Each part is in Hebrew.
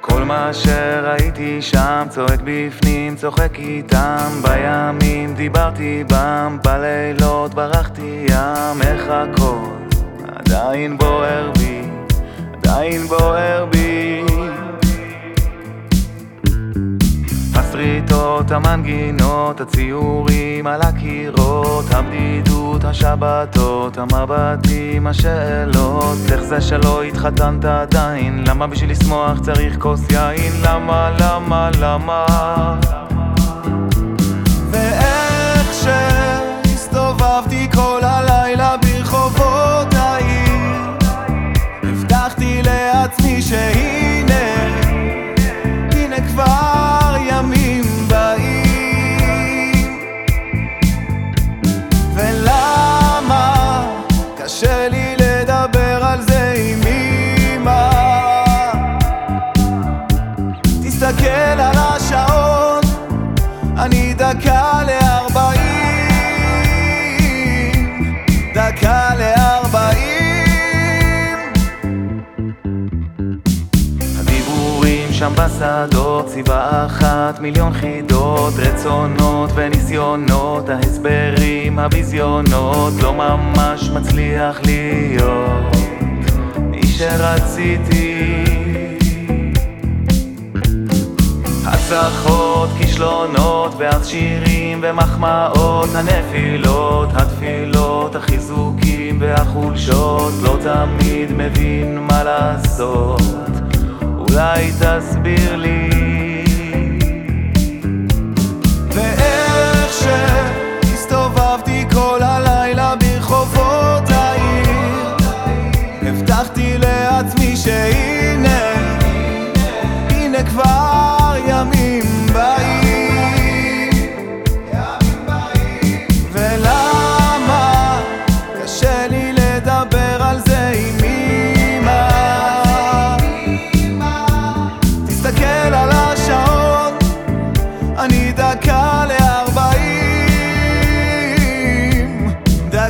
כל מה שראיתי שם צועק בפנים, צוחק איתם. בימים דיברתי בם, בלילות ברחתי ים. איך הכל? עדיין בוער בי, עדיין בוער בי הסריטות, המנגינות, הציורים על הקירות, הבדידות, השבתות, המבטים, השאלות איך זה שלא התחתנת עדיין? למה בשביל לשמוח צריך כוס יין? למה, למה, למה? ואיך שהסתובבתי כל הלילה ברחובות העיר הבטחתי לעצמי שהנה, הנה כבר דקה לארבעים, דקה לארבעים. הדיבורים שם בשדות, סיבה אחת, מיליון חידות, רצונות וניסיונות, ההסברים, הביזיונות, לא ממש מצליח להיות מי שרציתי. הצלחות, הצלחות, כישלונות, ואז שירים ומחמאות, הנפילות, התפילות, החיזוקים והחולשות, לא תמיד מבין מה לעשות, אולי תסביר לי. ואיך שהסתובבתי כל הלילה ברחובות העיר, הבטחתי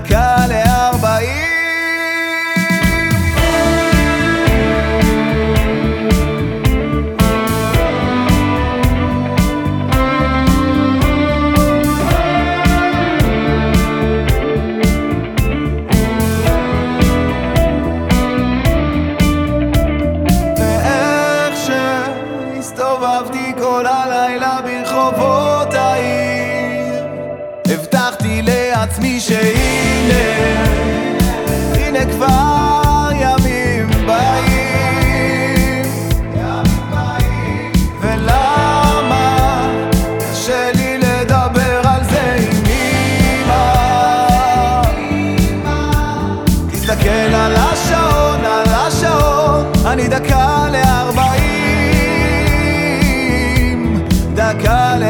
דקה לארבעים. הסתובבתי כל שהיא קל